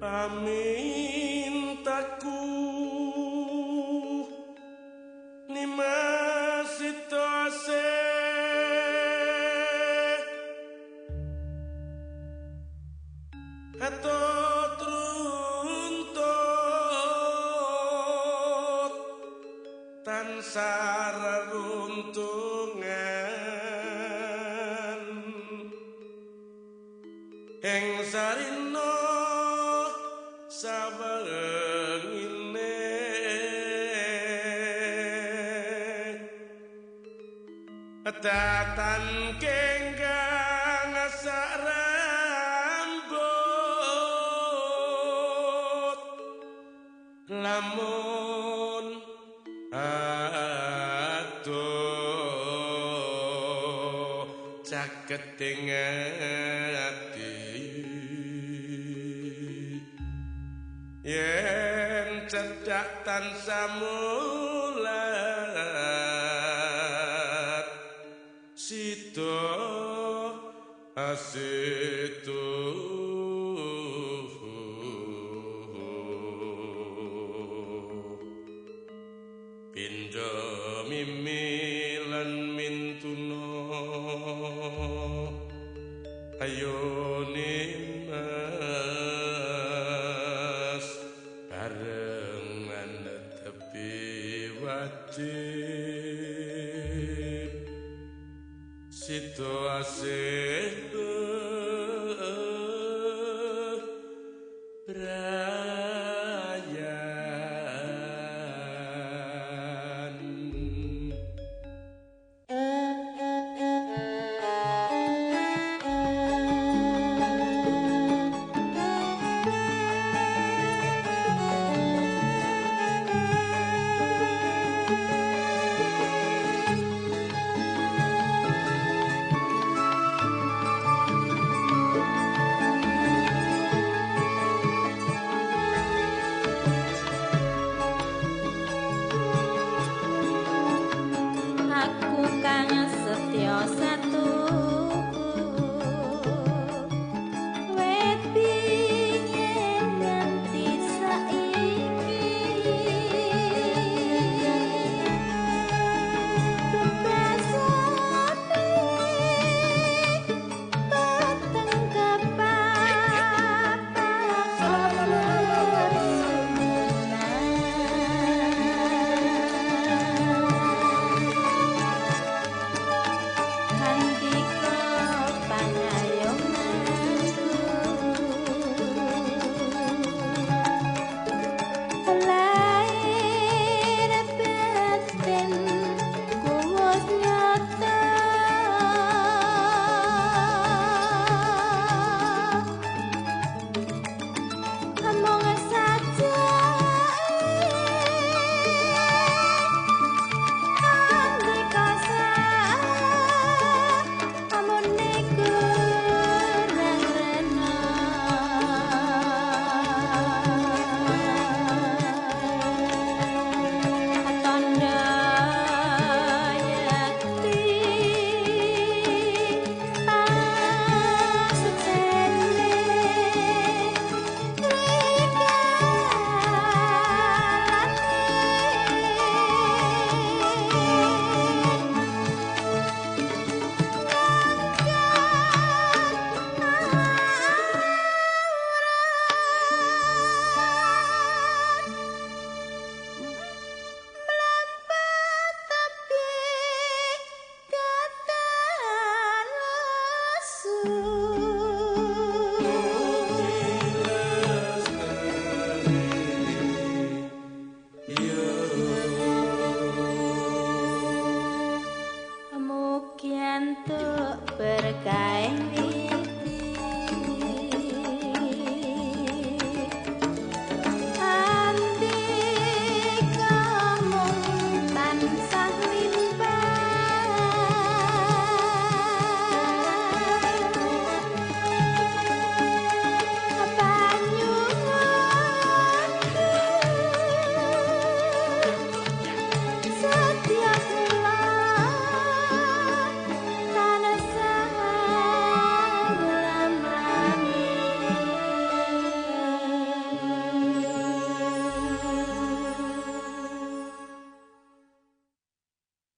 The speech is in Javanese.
pamintaku. Nimasito ase. Hato truntut tansar runtungan ing sarino sabangine Tatan kenggang sarambut lamun atuh caketing ati yen cedak tansah mulat sito asitu Barengan tepi wajib Situasi berayan